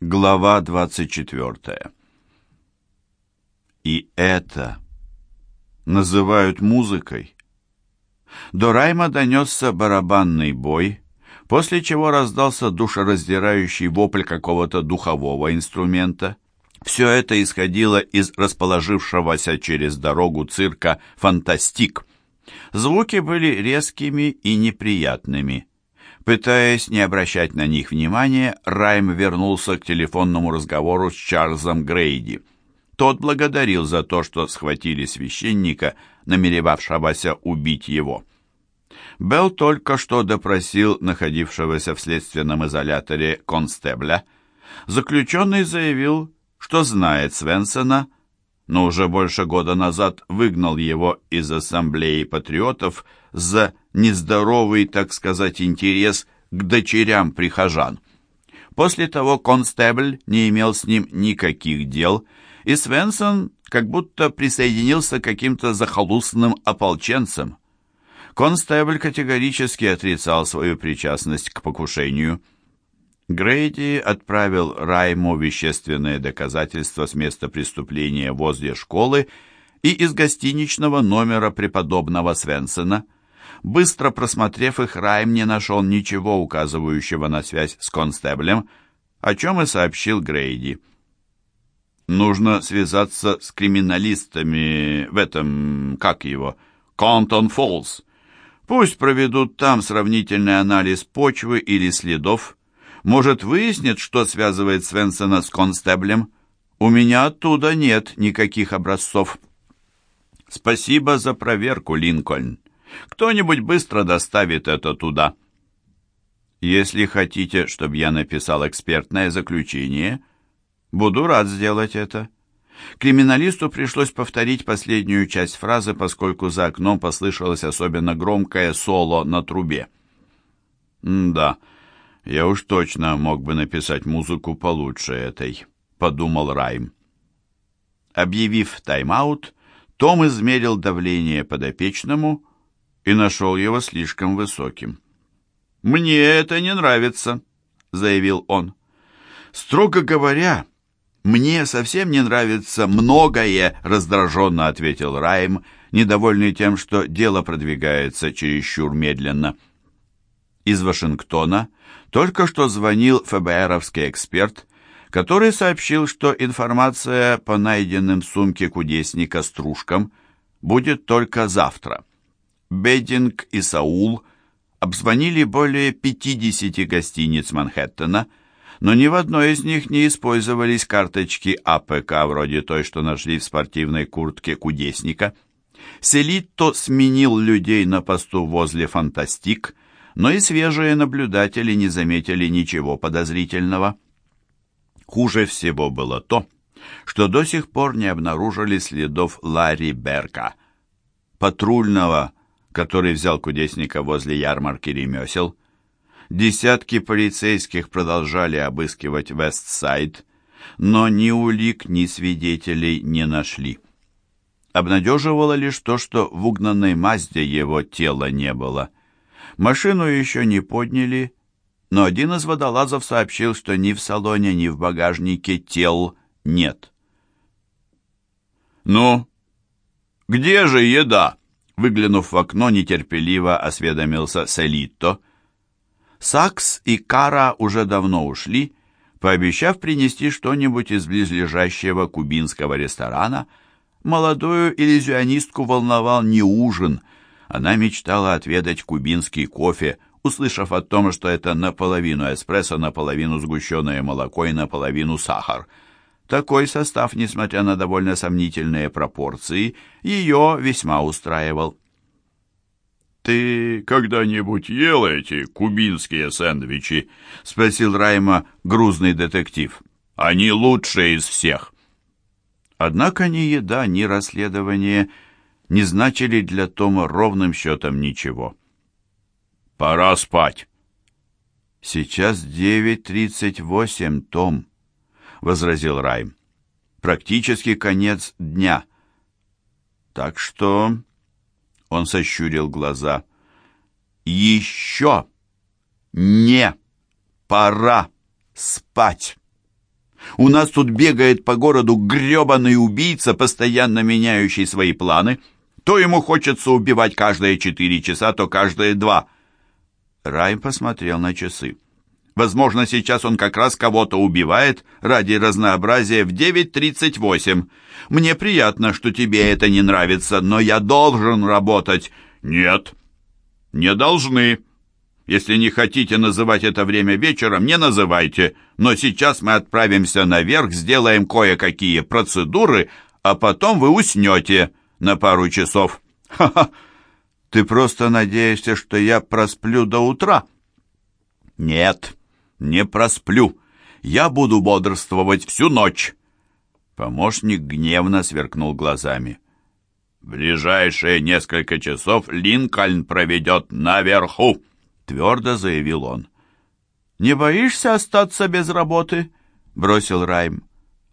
Глава 24. И это называют музыкой. До Райма донесся барабанный бой, после чего раздался душераздирающий вопль какого-то духового инструмента. Все это исходило из расположившегося через дорогу цирка «Фантастик». Звуки были резкими и неприятными. Пытаясь не обращать на них внимания, Райм вернулся к телефонному разговору с Чарльзом Грейди. Тот благодарил за то, что схватили священника, намеревавшегося убить его. Белл только что допросил находившегося в следственном изоляторе констебля. Заключенный заявил, что знает Свенсона, но уже больше года назад выгнал его из ассамблеи патриотов за нездоровый, так сказать, интерес к дочерям прихожан. После того констебль не имел с ним никаких дел, и Свенсон как будто присоединился к каким-то захолустным ополченцам. Констебль категорически отрицал свою причастность к покушению. Грейди отправил Райму вещественные доказательства с места преступления возле школы и из гостиничного номера преподобного Свенсона. Быстро просмотрев их, Райм не нашел ничего указывающего на связь с констеблем, о чем и сообщил Грейди. «Нужно связаться с криминалистами в этом, как его, Контон Фоллс. Пусть проведут там сравнительный анализ почвы или следов. Может, выяснят, что связывает Свенсона с констеблем. У меня оттуда нет никаких образцов». «Спасибо за проверку, Линкольн. Кто-нибудь быстро доставит это туда. Если хотите, чтобы я написал экспертное заключение, буду рад сделать это. Криминалисту пришлось повторить последнюю часть фразы, поскольку за окном послышалось особенно громкое соло на трубе. «Да, я уж точно мог бы написать музыку получше этой», — подумал Райм. Объявив тайм-аут, Том измерил давление подопечному и нашел его слишком высоким. «Мне это не нравится», — заявил он. «Строго говоря, мне совсем не нравится многое», — раздраженно ответил Райм, недовольный тем, что дело продвигается чересчур медленно. Из Вашингтона только что звонил ФБРовский эксперт, который сообщил, что информация по найденным в сумке кудесника стружкам будет только завтра. Беддинг и Саул обзвонили более 50 гостиниц Манхэттена, но ни в одной из них не использовались карточки АПК, вроде той, что нашли в спортивной куртке кудесника. Селитто сменил людей на посту возле «Фантастик», но и свежие наблюдатели не заметили ничего подозрительного. Хуже всего было то, что до сих пор не обнаружили следов Ларри Берка, патрульного, который взял кудесника возле ярмарки ремесел. Десятки полицейских продолжали обыскивать Вестсайд, но ни улик, ни свидетелей не нашли. Обнадеживало лишь то, что в угнанной Мазде его тела не было. Машину еще не подняли, но один из водолазов сообщил, что ни в салоне, ни в багажнике тел нет. «Ну, где же еда?» Выглянув в окно, нетерпеливо осведомился Селитто. Сакс и Кара уже давно ушли, пообещав принести что-нибудь из близлежащего кубинского ресторана. Молодую иллюзионистку волновал не ужин. Она мечтала отведать кубинский кофе, услышав о том, что это наполовину эспрессо, наполовину сгущенное молоко и наполовину сахар – такой состав, несмотря на довольно сомнительные пропорции, ее весьма устраивал. «Ты когда-нибудь ел эти кубинские сэндвичи?» — спросил Райма грузный детектив. «Они лучшие из всех». Однако ни еда, ни расследование не значили для Тома ровным счетом ничего. «Пора спать». «Сейчас девять тридцать восемь, Том» возразил Райм. Практически конец дня. Так что... Он сощурил глаза. Еще не пора спать. У нас тут бегает по городу гребаный убийца, постоянно меняющий свои планы. То ему хочется убивать каждые четыре часа, то каждые два. Райм посмотрел на часы. Возможно, сейчас он как раз кого-то убивает ради разнообразия в 9.38. Мне приятно, что тебе это не нравится, но я должен работать. Нет, не должны. Если не хотите называть это время вечером, не называйте. Но сейчас мы отправимся наверх, сделаем кое-какие процедуры, а потом вы уснете на пару часов. Ха-ха! Ты просто надеешься, что я просплю до утра? Нет, не просплю. Я буду бодрствовать всю ночь. Помощник гневно сверкнул глазами. «Ближайшие несколько часов Линкольн проведет наверху», — твердо заявил он. «Не боишься остаться без работы?» — бросил Райм.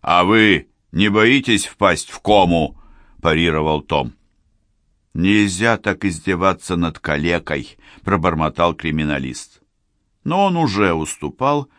«А вы не боитесь впасть в кому?» — парировал Том. «Нельзя так издеваться над калекой», — пробормотал криминалист. Но он уже уступал,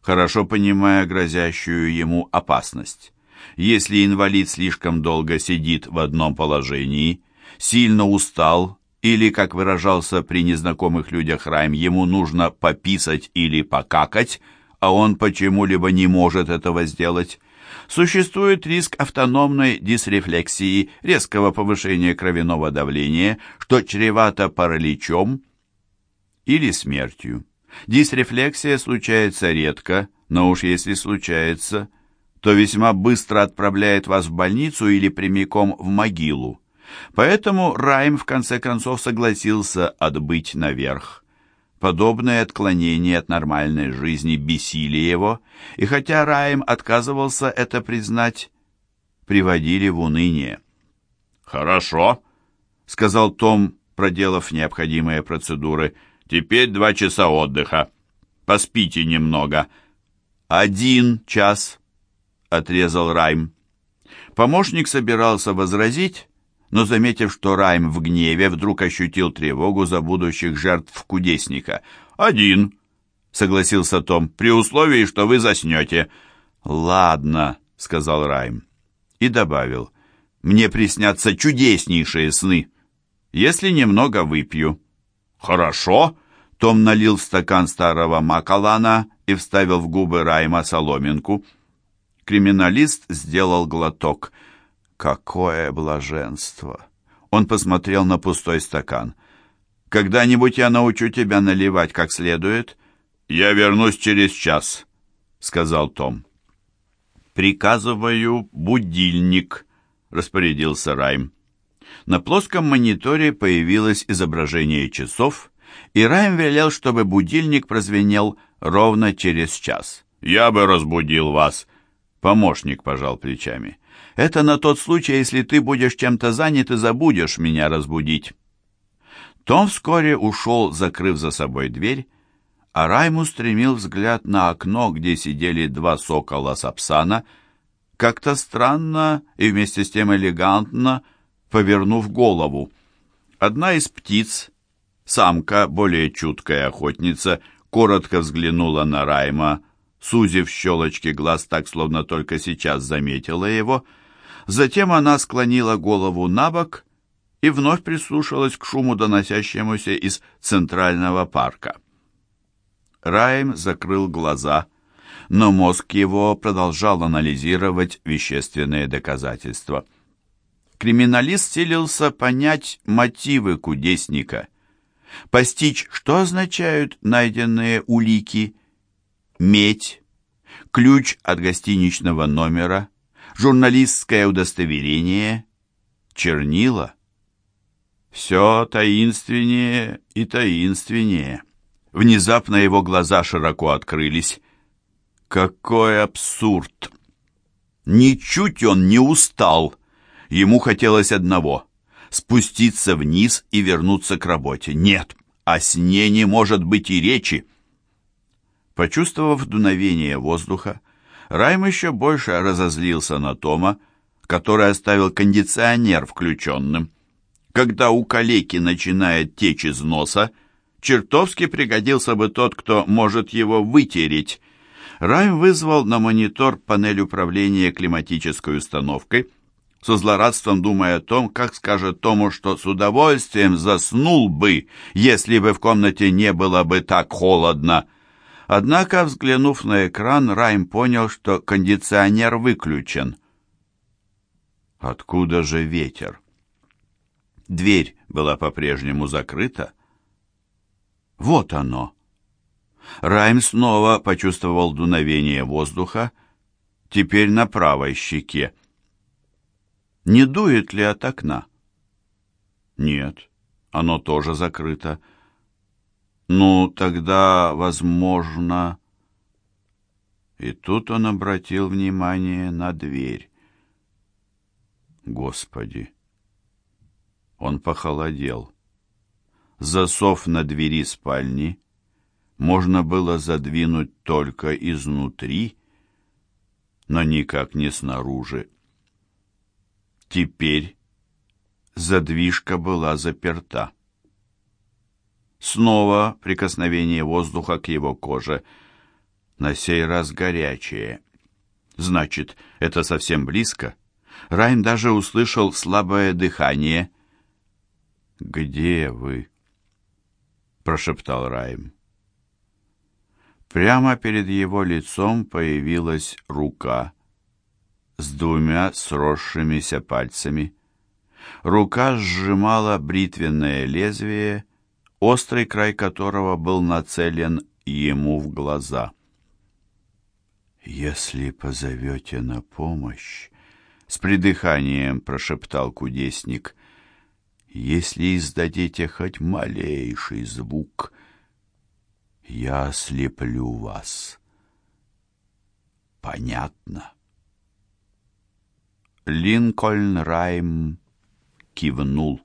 хорошо понимая грозящую ему опасность. Если инвалид слишком долго сидит в одном положении, сильно устал или, как выражался при незнакомых людях Райм, ему нужно пописать или покакать, а он почему-либо не может этого сделать, существует риск автономной дисрефлексии, резкого повышения кровяного давления, что чревато параличом или смертью. Дисрефлексия случается редко, но уж если случается – то весьма быстро отправляет вас в больницу или прямиком в могилу. Поэтому Райм в конце концов согласился отбыть наверх. Подобные отклонения от нормальной жизни бесили его, и хотя Райм отказывался это признать, приводили в уныние. «Хорошо», — сказал Том, проделав необходимые процедуры. «Теперь два часа отдыха. Поспите немного». «Один час», отрезал Райм. Помощник собирался возразить, но, заметив, что Райм в гневе, вдруг ощутил тревогу за будущих жертв кудесника. «Один», — согласился Том, — «при условии, что вы заснете». «Ладно», — сказал Райм. И добавил, «мне приснятся чудеснейшие сны, если немного выпью». «Хорошо», — Том налил стакан старого макалана и вставил в губы Райма соломинку — Криминалист сделал глоток. Какое блаженство! Он посмотрел на пустой стакан. «Когда-нибудь я научу тебя наливать как следует?» «Я вернусь через час», — сказал Том. «Приказываю будильник», — распорядился Райм. На плоском мониторе появилось изображение часов, и Райм велел, чтобы будильник прозвенел ровно через час. «Я бы разбудил вас», Помощник пожал плечами. «Это на тот случай, если ты будешь чем-то занят и забудешь меня разбудить». Том вскоре ушел, закрыв за собой дверь, а Райм устремил взгляд на окно, где сидели два сокола сапсана, как-то странно и вместе с тем элегантно, повернув голову. Одна из птиц, самка, более чуткая охотница, коротко взглянула на Райма, сузив щелочки глаз так, словно только сейчас заметила его. Затем она склонила голову на бок и вновь прислушалась к шуму, доносящемуся из центрального парка. Райм закрыл глаза, но мозг его продолжал анализировать вещественные доказательства. Криминалист селился понять мотивы кудесника, постичь, что означают найденные улики – медь, ключ от гостиничного номера, журналистское удостоверение, чернила. Все таинственнее и таинственнее. Внезапно его глаза широко открылись. Какой абсурд! Ничуть он не устал. Ему хотелось одного — спуститься вниз и вернуться к работе. Нет, о сне не может быть и речи. Почувствовав дуновение воздуха, Райм еще больше разозлился на Тома, который оставил кондиционер включенным. Когда у калеки начинает течь из носа, чертовски пригодился бы тот, кто может его вытереть. Райм вызвал на монитор панель управления климатической установкой, со злорадством думая о том, как скажет Тому, что с удовольствием заснул бы, если бы в комнате не было бы так холодно. Однако, взглянув на экран, Райм понял, что кондиционер выключен. Откуда же ветер? Дверь была по-прежнему закрыта. Вот оно. Райм снова почувствовал дуновение воздуха, теперь на правой щеке. Не дует ли от окна? Нет, оно тоже закрыто. Ну, тогда, возможно... И тут он обратил внимание на дверь. Господи! Он похолодел. Засов на двери спальни можно было задвинуть только изнутри, но никак не снаружи. Теперь задвижка была заперта. Снова прикосновение воздуха к его коже, на сей раз горячее. Значит, это совсем близко. Райм даже услышал слабое дыхание. «Где вы?» — прошептал Райм. Прямо перед его лицом появилась рука с двумя сросшимися пальцами. Рука сжимала бритвенное лезвие, острый край которого был нацелен ему в глаза. «Если позовете на помощь», — с придыханием прошептал кудесник, — «если издадите хоть малейший звук, я ослеплю вас. Понятно? Линкольн Райм кивнул.